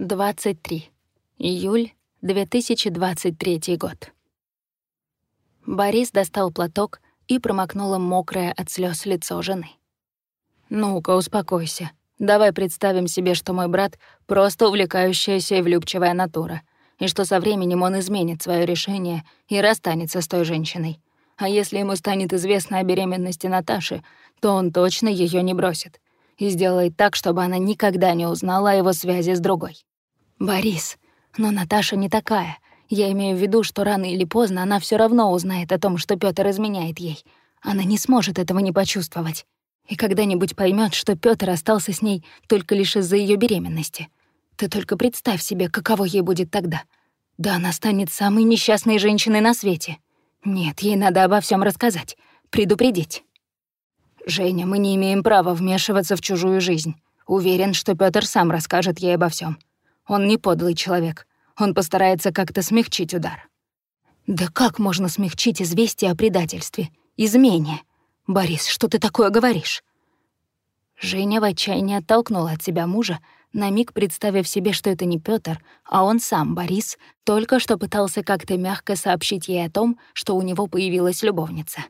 23. Июль 2023 год. Борис достал платок и промокнул им мокрое от слез лицо жены. «Ну-ка, успокойся. Давай представим себе, что мой брат — просто увлекающаяся и влюбчивая натура, и что со временем он изменит свое решение и расстанется с той женщиной. А если ему станет известно о беременности Наташи, то он точно ее не бросит и сделает так, чтобы она никогда не узнала о его связи с другой. Борис, но Наташа не такая. Я имею в виду, что рано или поздно она все равно узнает о том, что Пётр изменяет ей. Она не сможет этого не почувствовать. И когда-нибудь поймет, что Пётр остался с ней только лишь из-за ее беременности. Ты только представь себе, каково ей будет тогда. Да она станет самой несчастной женщиной на свете. Нет, ей надо обо всем рассказать, предупредить. Женя, мы не имеем права вмешиваться в чужую жизнь. Уверен, что Пётр сам расскажет ей обо всем. Он не подлый человек. Он постарается как-то смягчить удар. Да как можно смягчить известие о предательстве? Измене? Борис, что ты такое говоришь? Женя в отчаянии оттолкнула от себя мужа, на миг представив себе, что это не Пётр, а он сам, Борис, только что пытался как-то мягко сообщить ей о том, что у него появилась любовница.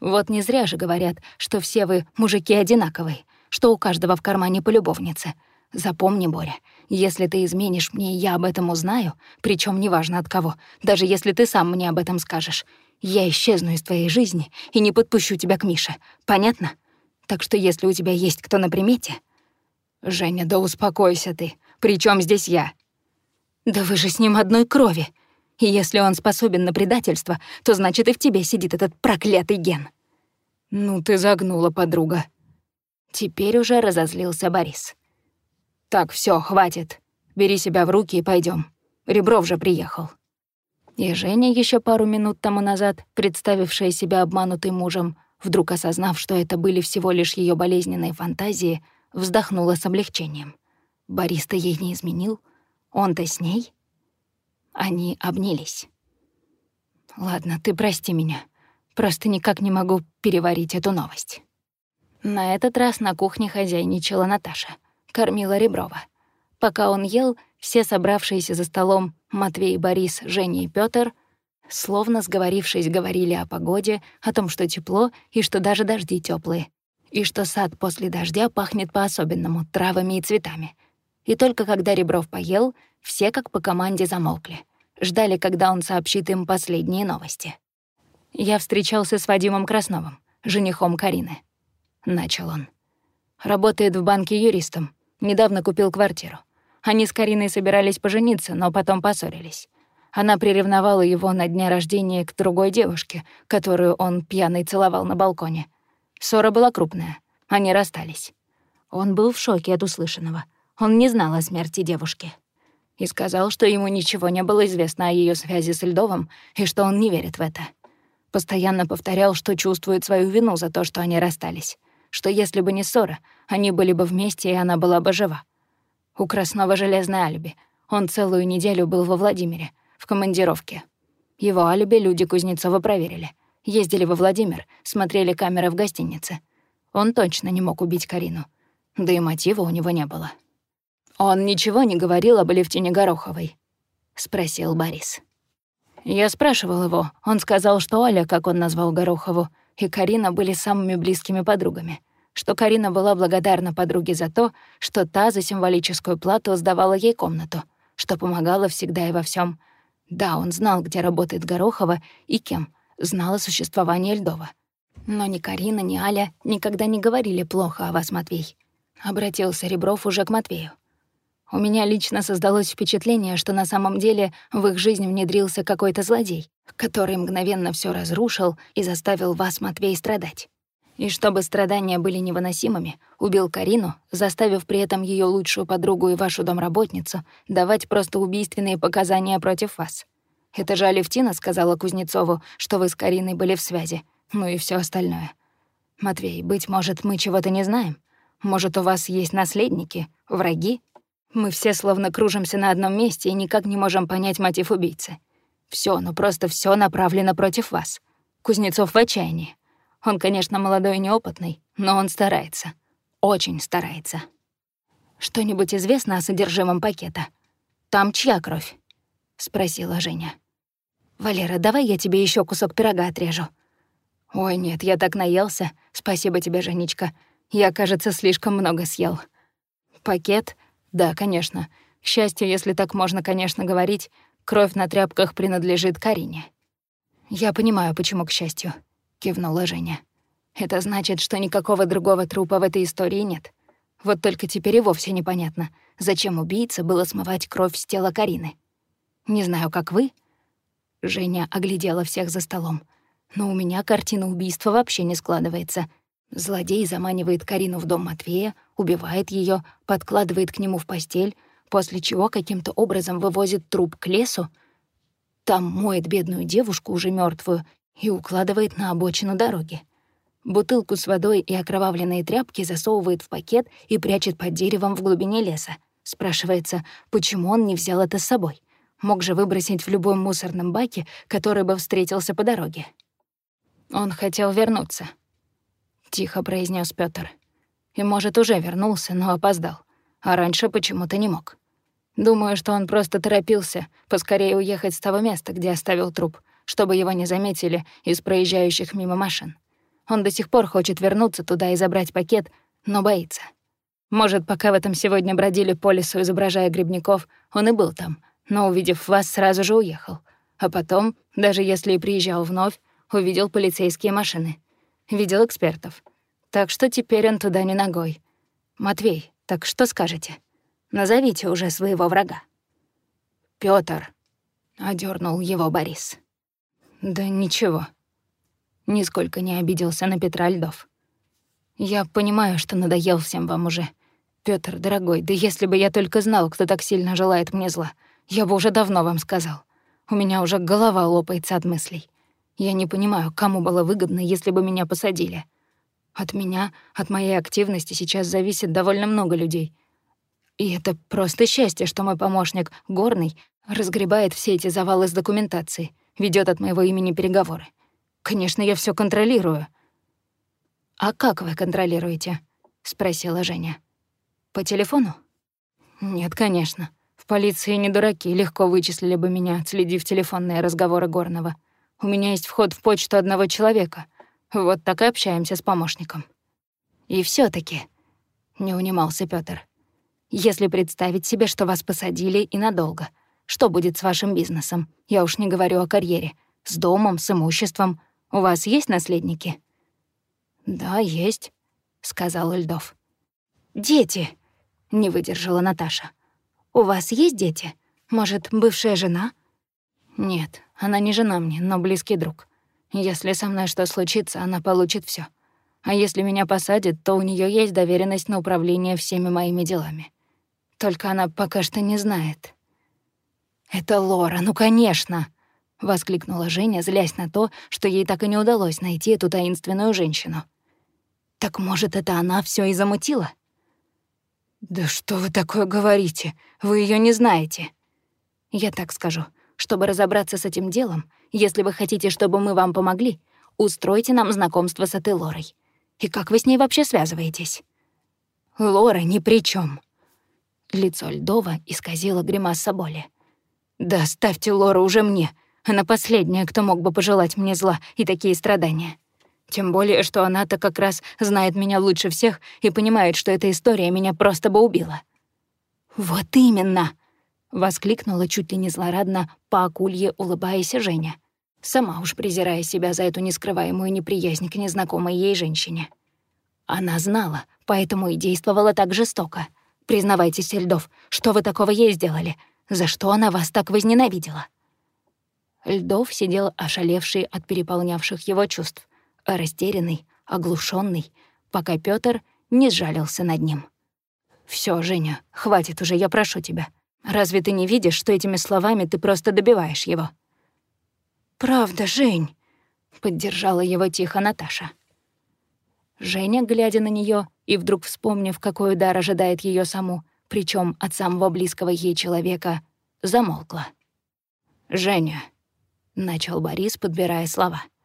Вот не зря же говорят, что все вы мужики одинаковые, что у каждого в кармане по любовнице. Запомни, Боря, если ты изменишь мне, я об этом узнаю, причем неважно от кого, даже если ты сам мне об этом скажешь. Я исчезну из твоей жизни и не подпущу тебя к Мише. Понятно? Так что если у тебя есть кто на примете... Женя, да успокойся ты. Причем здесь я? Да вы же с ним одной крови. И если он способен на предательство, то значит и в тебе сидит этот проклятый ген. Ну ты загнула, подруга. Теперь уже разозлился Борис. Так, все, хватит. Бери себя в руки и пойдем. Ребров же приехал. И Женя, еще пару минут тому назад, представившая себя обманутой мужем, вдруг осознав, что это были всего лишь ее болезненные фантазии, вздохнула с облегчением. Борис-то ей не изменил, он-то с ней. Они обнялись. «Ладно, ты прости меня. Просто никак не могу переварить эту новость». На этот раз на кухне хозяйничала Наташа. Кормила Реброва. Пока он ел, все собравшиеся за столом Матвей, Борис, Женя и Пётр, словно сговорившись, говорили о погоде, о том, что тепло и что даже дожди теплые, и что сад после дождя пахнет по-особенному травами и цветами. И только когда Ребров поел, все как по команде замолкли. Ждали, когда он сообщит им последние новости. «Я встречался с Вадимом Красновым, женихом Карины», — начал он. «Работает в банке юристом. Недавно купил квартиру. Они с Кариной собирались пожениться, но потом поссорились. Она приревновала его на дне рождения к другой девушке, которую он пьяный целовал на балконе. Ссора была крупная. Они расстались. Он был в шоке от услышанного. Он не знал о смерти девушки и сказал, что ему ничего не было известно о ее связи с Льдовым и что он не верит в это. Постоянно повторял, что чувствует свою вину за то, что они расстались, что если бы не ссора, они были бы вместе, и она была бы жива. У Краснова железное алиби. Он целую неделю был во Владимире, в командировке. Его алиби люди Кузнецова проверили. Ездили во Владимир, смотрели камеры в гостинице. Он точно не мог убить Карину. Да и мотива у него не было. «Он ничего не говорил об Алевтине Гороховой?» — спросил Борис. Я спрашивал его. Он сказал, что Оля, как он назвал Горохову, и Карина были самыми близкими подругами, что Карина была благодарна подруге за то, что та за символическую плату сдавала ей комнату, что помогала всегда и во всем. Да, он знал, где работает Горохова и кем, знал о существовании Льдова. Но ни Карина, ни Аля никогда не говорили плохо о вас, Матвей. Обратился Ребров уже к Матвею. У меня лично создалось впечатление, что на самом деле в их жизнь внедрился какой-то злодей, который мгновенно все разрушил и заставил вас, Матвей, страдать. И чтобы страдания были невыносимыми, убил Карину, заставив при этом ее лучшую подругу и вашу домработницу давать просто убийственные показания против вас. Это же Алевтина сказала Кузнецову, что вы с Кариной были в связи, ну и все остальное. Матвей, быть может, мы чего-то не знаем? Может, у вас есть наследники, враги, мы все словно кружимся на одном месте и никак не можем понять мотив убийцы. Все, ну просто все направлено против вас. Кузнецов в отчаянии. Он, конечно, молодой и неопытный, но он старается. Очень старается. Что-нибудь известно о содержимом пакета? Там чья кровь?» — спросила Женя. «Валера, давай я тебе еще кусок пирога отрежу». «Ой, нет, я так наелся. Спасибо тебе, Женечка. Я, кажется, слишком много съел». «Пакет? Да, конечно. К счастью, если так можно, конечно, говорить, кровь на тряпках принадлежит Карине». «Я понимаю, почему к счастью», — кивнула Женя. «Это значит, что никакого другого трупа в этой истории нет. Вот только теперь и вовсе непонятно, зачем убийце было смывать кровь с тела Карины. Не знаю, как вы. Женя оглядела всех за столом. Но у меня картина убийства вообще не складывается. Злодей заманивает Карину в дом Матвея, убивает ее, подкладывает к нему в постель, после чего каким-то образом вывозит труп к лесу, там моет бедную девушку, уже мертвую, и укладывает на обочину дороги. Бутылку с водой и окровавленные тряпки засовывает в пакет и прячет под деревом в глубине леса. Спрашивается, почему он не взял это с собой. Мог же выбросить в любом мусорном баке, который бы встретился по дороге. Он хотел вернуться. Тихо произнес Пётр. И, может, уже вернулся, но опоздал. А раньше почему-то не мог. Думаю, что он просто торопился поскорее уехать с того места, где оставил труп, чтобы его не заметили из проезжающих мимо машин. Он до сих пор хочет вернуться туда и забрать пакет, но боится. Может, пока в этом сегодня бродили по лесу, изображая грибников, он и был там, но, увидев вас, сразу же уехал. А потом, даже если и приезжал вновь, увидел полицейские машины. Видел экспертов. Так что теперь он туда не ногой. Матвей, так что скажете? Назовите уже своего врага. Пётр, одернул его Борис. Да ничего. Нисколько не обиделся на Петра Льдов. Я понимаю, что надоел всем вам уже. Пётр, дорогой, да если бы я только знал, кто так сильно желает мне зла, я бы уже давно вам сказал. У меня уже голова лопается от мыслей. Я не понимаю, кому было выгодно, если бы меня посадили. От меня, от моей активности сейчас зависит довольно много людей. И это просто счастье, что мой помощник, Горный, разгребает все эти завалы с документацией, ведет от моего имени переговоры. Конечно, я все контролирую. «А как вы контролируете?» — спросила Женя. «По телефону?» «Нет, конечно. В полиции не дураки, легко вычислили бы меня, отследив телефонные разговоры Горного. У меня есть вход в почту одного человека. Вот так и общаемся с помощником». «И все таки не унимался Пётр. «Если представить себе, что вас посадили и надолго, что будет с вашим бизнесом? Я уж не говорю о карьере. С домом, с имуществом. У вас есть наследники?» «Да, есть», — сказал Льдов. «Дети», — не выдержала Наташа. «У вас есть дети? Может, бывшая жена?» «Нет, она не жена мне, но близкий друг. Если со мной что случится, она получит все. А если меня посадят, то у нее есть доверенность на управление всеми моими делами. Только она пока что не знает». «Это Лора, ну конечно!» — воскликнула Женя, злясь на то, что ей так и не удалось найти эту таинственную женщину. «Так, может, это она все и замутила?» «Да что вы такое говорите? Вы ее не знаете». «Я так скажу. Чтобы разобраться с этим делом, если вы хотите, чтобы мы вам помогли, устройте нам знакомство с этой Лорой. И как вы с ней вообще связываетесь?» «Лора ни при чем. Лицо Льдова исказило гримаса боли. «Да ставьте Лору уже мне. Она последняя, кто мог бы пожелать мне зла и такие страдания». Тем более, что она-то как раз знает меня лучше всех и понимает, что эта история меня просто бы убила. «Вот именно!» — воскликнула чуть ли не злорадно по акулье, улыбаясь Женя, сама уж презирая себя за эту нескрываемую неприязнь к незнакомой ей женщине. Она знала, поэтому и действовала так жестоко. Признавайтесь, Льдов, что вы такого ей сделали? За что она вас так возненавидела?» Льдов сидел ошалевший от переполнявших его чувств — растерянный, оглушенный, пока Пётр не сжалился над ним. Всё, Женя, хватит уже, я прошу тебя. Разве ты не видишь, что этими словами ты просто добиваешь его?» «Правда, Жень», — поддержала его тихо Наташа. Женя, глядя на неё и вдруг вспомнив, какой удар ожидает её саму, причём от самого близкого ей человека, замолкла. «Женя», — начал Борис, подбирая слова, —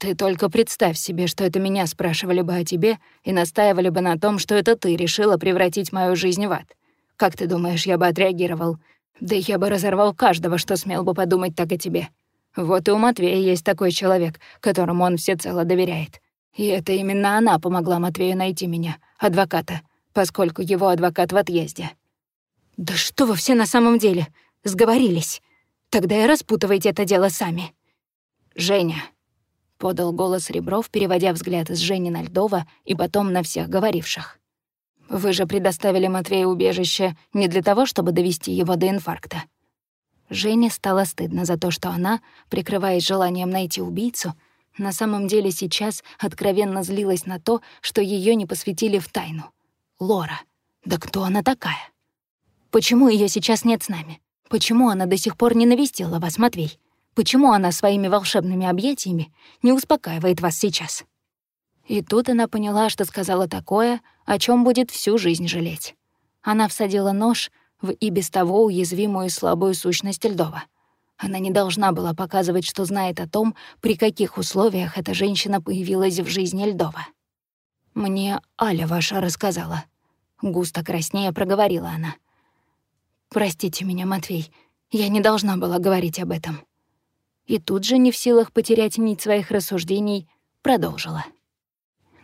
ты только представь себе, что это меня спрашивали бы о тебе и настаивали бы на том, что это ты решила превратить мою жизнь в ад. Как ты думаешь, я бы отреагировал? Да я бы разорвал каждого, что смел бы подумать так о тебе. Вот и у Матвея есть такой человек, которому он всецело доверяет. И это именно она помогла Матвею найти меня, адвоката, поскольку его адвокат в отъезде. Да что вы все на самом деле? Сговорились. Тогда и распутывайте это дело сами. Женя, подал голос Ребров, переводя взгляд с Жени на Льдова и потом на всех говоривших. Вы же предоставили Матвею убежище не для того, чтобы довести его до инфаркта. Жене стало стыдно за то, что она, прикрываясь желанием найти убийцу, на самом деле сейчас откровенно злилась на то, что ее не посвятили в тайну. Лора. Да кто она такая? Почему ее сейчас нет с нами? Почему она до сих пор не навестила вас, Матвей? Почему она своими волшебными объятиями не успокаивает вас сейчас? И тут она поняла, что сказала такое, о чем будет всю жизнь жалеть. Она всадила нож в и без того уязвимую и слабую сущность Льдова. Она не должна была показывать, что знает о том, при каких условиях эта женщина появилась в жизни Льдова. «Мне Аля ваша рассказала», — густо краснея проговорила она. «Простите меня, Матвей, я не должна была говорить об этом». И тут же, не в силах потерять нить своих рассуждений, продолжила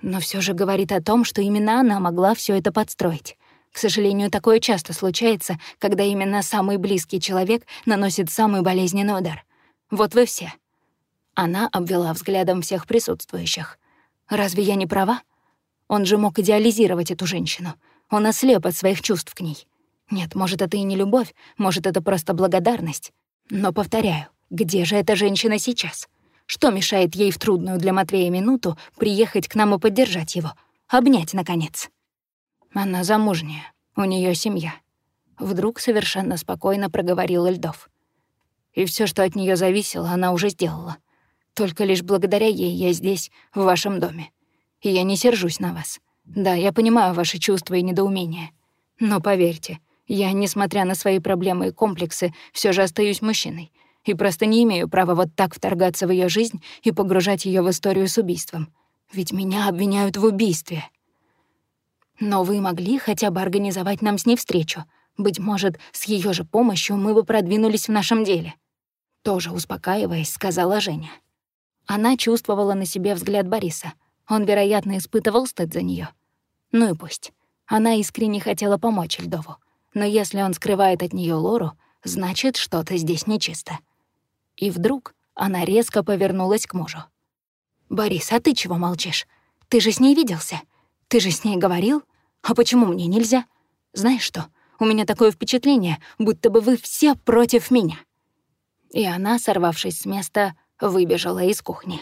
но все же говорит о том, что именно она могла все это подстроить. К сожалению, такое часто случается, когда именно самый близкий человек наносит самый болезненный удар. Вот вы все. Она обвела взглядом всех присутствующих. Разве я не права? Он же мог идеализировать эту женщину. Он ослеп от своих чувств к ней. Нет, может, это и не любовь, может, это просто благодарность. Но, повторяю, где же эта женщина сейчас? Что мешает ей в трудную для Матвея минуту приехать к нам и поддержать его? Обнять, наконец. Она замужняя, у нее семья. Вдруг совершенно спокойно проговорил Льдов. И все, что от нее зависело, она уже сделала. Только лишь благодаря ей я здесь, в вашем доме. И я не сержусь на вас. Да, я понимаю ваши чувства и недоумения. Но поверьте, я, несмотря на свои проблемы и комплексы, все же остаюсь мужчиной и просто не имею права вот так вторгаться в ее жизнь и погружать ее в историю с убийством. Ведь меня обвиняют в убийстве. Но вы могли хотя бы организовать нам с ней встречу. Быть может, с ее же помощью мы бы продвинулись в нашем деле. Тоже успокаиваясь, сказала Женя. Она чувствовала на себе взгляд Бориса. Он, вероятно, испытывал стыд за нее. Ну и пусть. Она искренне хотела помочь Льдову. Но если он скрывает от нее Лору, значит, что-то здесь нечисто. И вдруг она резко повернулась к мужу. «Борис, а ты чего молчишь? Ты же с ней виделся? Ты же с ней говорил? А почему мне нельзя? Знаешь что, у меня такое впечатление, будто бы вы все против меня». И она, сорвавшись с места, выбежала из кухни.